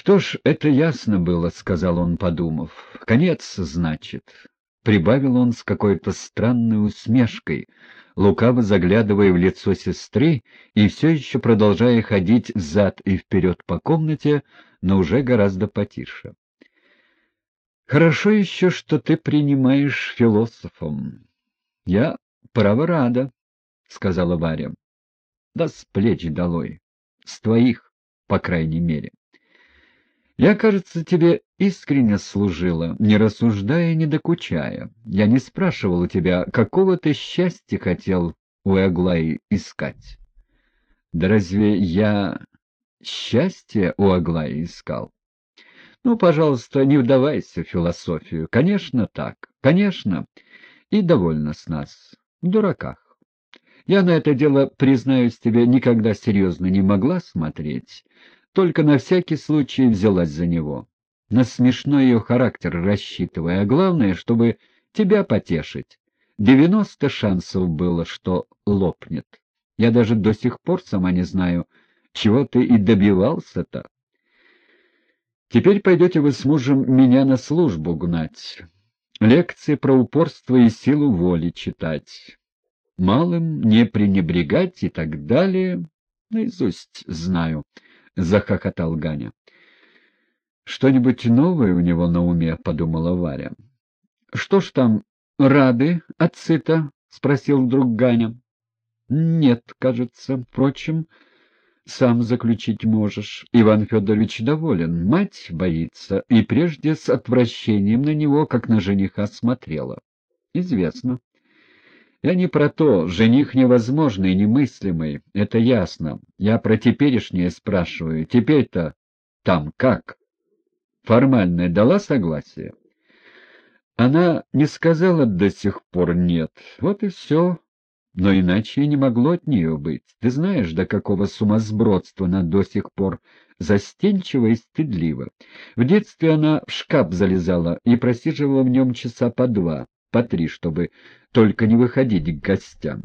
«Что ж, это ясно было», — сказал он, подумав. «Конец, значит», — прибавил он с какой-то странной усмешкой, лукаво заглядывая в лицо сестры и все еще продолжая ходить взад и вперед по комнате, но уже гораздо потише. «Хорошо еще, что ты принимаешь философом. Я, право, рада», — сказала Варя. «Да с плеч долой. С твоих, по крайней мере». Я, кажется, тебе искренне служила, не рассуждая не докучая. Я не спрашивал у тебя, какого ты счастья хотел у Аглаи искать. Да разве я счастье у Аглаи искал? Ну, пожалуйста, не вдавайся в философию. Конечно, так. Конечно. И довольно с нас. В дураках. Я на это дело, признаюсь тебе, никогда серьезно не могла смотреть только на всякий случай взялась за него. На смешной ее характер рассчитывая, а главное, чтобы тебя потешить. Девяносто шансов было, что лопнет. Я даже до сих пор сама не знаю, чего ты и добивался-то. Теперь пойдете вы с мужем меня на службу гнать, лекции про упорство и силу воли читать, малым не пренебрегать и так далее. Наизусть знаю. — захохотал Ганя. «Что-нибудь новое у него на уме?» — подумала Варя. «Что ж там, рады отцы-то?» — спросил вдруг Ганя. «Нет, кажется. Впрочем, сам заключить можешь. Иван Федорович доволен. Мать боится, и прежде с отвращением на него, как на жениха, смотрела. Известно. Я не про то, жених невозможный, немыслимый, это ясно. Я про теперешнее спрашиваю. Теперь-то там как? Формальная дала согласие? Она не сказала до сих пор «нет». Вот и все. Но иначе и не могло от нее быть. Ты знаешь, до какого сумасбродства она до сих пор застенчива и стыдлива. В детстве она в шкаф залезала и просиживала в нем часа по два по три, чтобы только не выходить к гостям.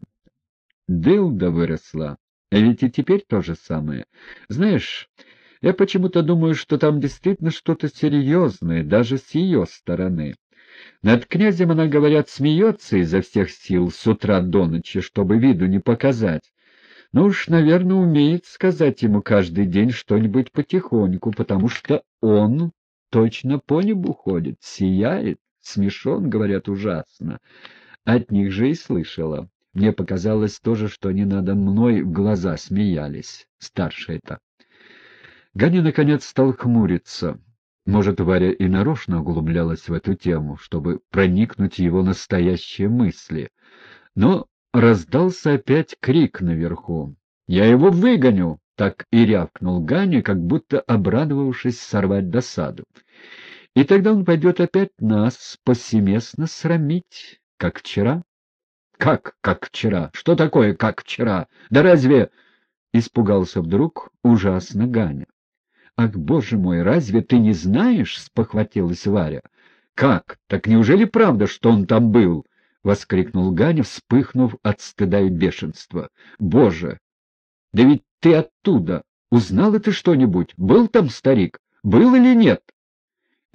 Дылда выросла, а ведь и теперь то же самое. Знаешь, я почему-то думаю, что там действительно что-то серьезное, даже с ее стороны. Над князем она, говорят, смеется изо всех сил с утра до ночи, чтобы виду не показать. Ну уж, наверное, умеет сказать ему каждый день что-нибудь потихоньку, потому что он точно по небу ходит, сияет. Смешон, говорят, ужасно. От них же и слышала. Мне показалось тоже, что они надо мной в глаза смеялись, старшие-то. Ганя, наконец, стал хмуриться. Может, Варя и нарочно углублялась в эту тему, чтобы проникнуть его настоящие мысли. Но раздался опять крик наверху. «Я его выгоню!» — так и рявкнул Ганя, как будто обрадовавшись сорвать досаду. И тогда он пойдет опять нас повсеместно срамить, как вчера. Как, как вчера? Что такое, как вчера? Да разве... Испугался вдруг ужасно Ганя. «Ах, боже мой, разве ты не знаешь?» — спохватилась Варя. «Как? Так неужели правда, что он там был?» — воскликнул Ганя, вспыхнув от стыда и бешенства. «Боже! Да ведь ты оттуда! Узнала ты что-нибудь? Был там старик? Был или нет?»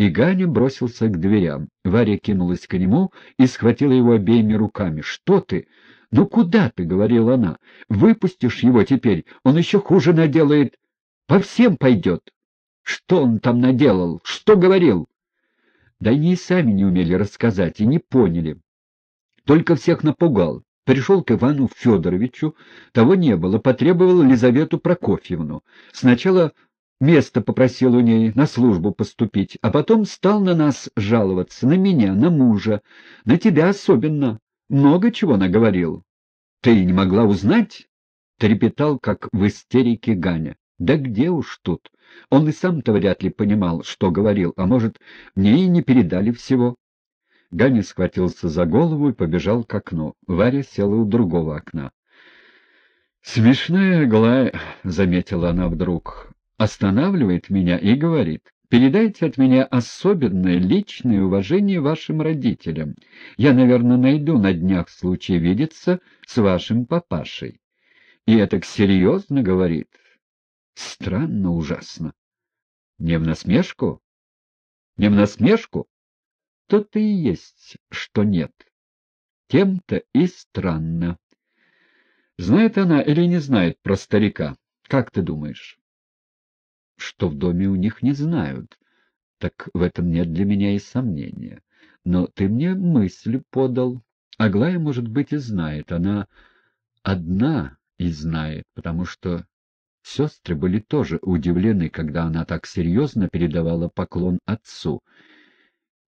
И Ганя бросился к дверям. Варя кинулась к нему и схватила его обеими руками. — Что ты? Ну куда ты? — говорила она. — Выпустишь его теперь, он еще хуже наделает. По всем пойдет. Что он там наделал? Что говорил? Да они и сами не умели рассказать и не поняли. Только всех напугал. Пришел к Ивану Федоровичу, того не было, потребовал Лизавету Прокофьевну. Сначала Место попросил у ней на службу поступить, а потом стал на нас жаловаться, на меня, на мужа, на тебя особенно. Много чего наговорил. Ты не могла узнать? Трепетал, как в истерике Ганя. Да где уж тут? Он и сам-то вряд ли понимал, что говорил, а может, мне и не передали всего. Ганя схватился за голову и побежал к окну. Варя села у другого окна. «Смешная Глая», — заметила она вдруг, останавливает меня и говорит, «Передайте от меня особенное личное уважение вашим родителям. Я, наверное, найду на днях случай видеться с вашим папашей». И это серьезно говорит. Странно ужасно. Не в насмешку? Не в насмешку? То-то и есть, что нет. Тем-то и странно. Знает она или не знает про старика? Как ты думаешь? Что в доме у них не знают. Так в этом нет для меня и сомнения. Но ты мне мысль подал. Аглая, может быть, и знает. Она одна и знает, потому что сестры были тоже удивлены, когда она так серьезно передавала поклон отцу.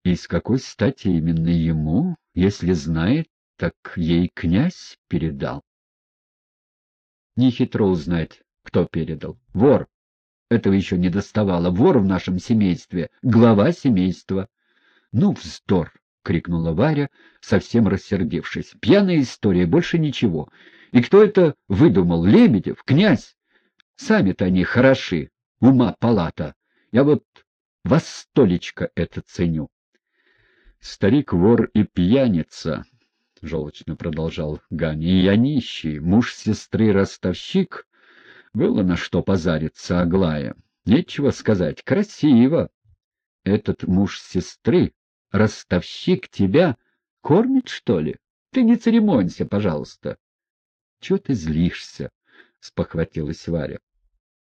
И с какой стати именно ему, если знает, так ей князь передал? Нехитро узнать, кто передал. Вор. Этого еще не доставало. Вор в нашем семействе. Глава семейства. Ну, вздор! — крикнула Варя, совсем рассердившись. — Пьяная история, больше ничего. И кто это выдумал? Лебедев? Князь? Сами-то они хороши. Ума палата. Я вот вас столечко это ценю. Старик вор и пьяница, — желчно продолжал Гани, — и я нищий, муж сестры ростовщик. Было на что позариться Аглая. Нечего сказать, красиво. Этот муж сестры, ростовщик, тебя кормит, что ли? Ты не церемонься, пожалуйста. — Чего ты злишься? — спохватилась Варя.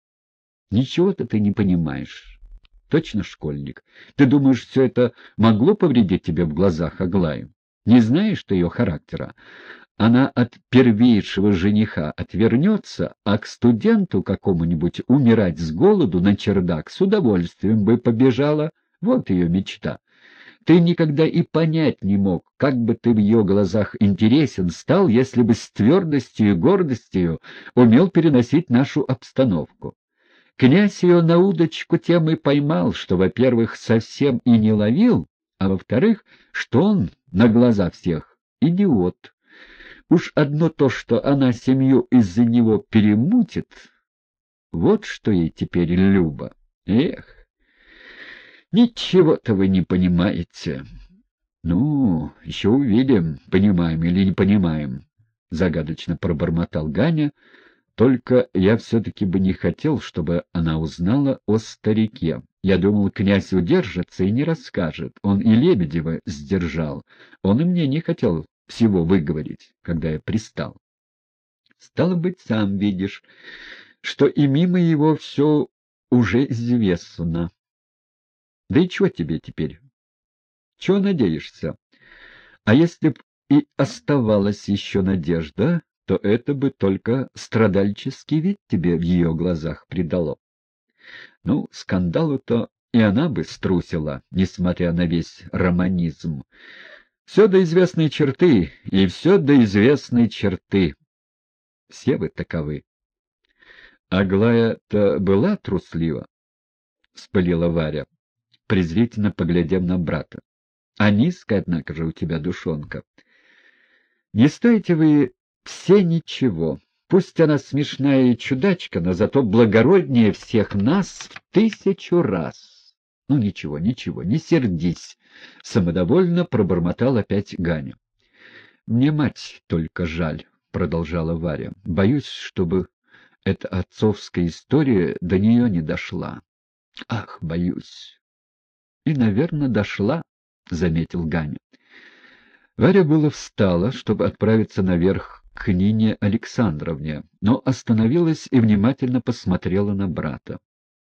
— Ничего-то ты не понимаешь. Точно школьник. Ты думаешь, все это могло повредить тебе в глазах Аглаю? Не знаешь ты ее характера? Она от первейшего жениха отвернется, а к студенту какому-нибудь умирать с голоду на чердак с удовольствием бы побежала. Вот ее мечта. Ты никогда и понять не мог, как бы ты в ее глазах интересен стал, если бы с твердостью и гордостью умел переносить нашу обстановку. Князь ее на удочку тем и поймал, что, во-первых, совсем и не ловил, а во-вторых, что он на глаза всех идиот. Уж одно то, что она семью из-за него перемутит, вот что ей теперь Люба. Эх! Ничего-то вы не понимаете. Ну, еще увидим, понимаем или не понимаем, — загадочно пробормотал Ганя. Только я все-таки бы не хотел, чтобы она узнала о старике. Я думал, князь удержится и не расскажет. Он и Лебедева сдержал. Он и мне не хотел всего выговорить, когда я пристал. Стало быть, сам видишь, что и мимо его все уже известно. Да и чего тебе теперь? Чего надеешься? А если б и оставалась еще надежда, то это бы только страдальческий вид тебе в ее глазах придало. Ну, скандалу-то и она бы струсила, несмотря на весь романизм. Все до известной черты, и все до известной черты. Все вы таковы. Аглая-то была труслива? — вспылила Варя презрительно поглядев на брата. — А низкая, однако же, у тебя душонка. Не стоите вы все ничего. Пусть она смешная и чудачка, но зато благороднее всех нас в тысячу раз. Ну, ничего, ничего, не сердись, — самодовольно пробормотал опять Ганя. — Мне мать только жаль, — продолжала Варя. — Боюсь, чтобы эта отцовская история до нее не дошла. Ах, боюсь. И, наверное, дошла, — заметил Ганя. Варя было встала, чтобы отправиться наверх к Нине Александровне, но остановилась и внимательно посмотрела на брата.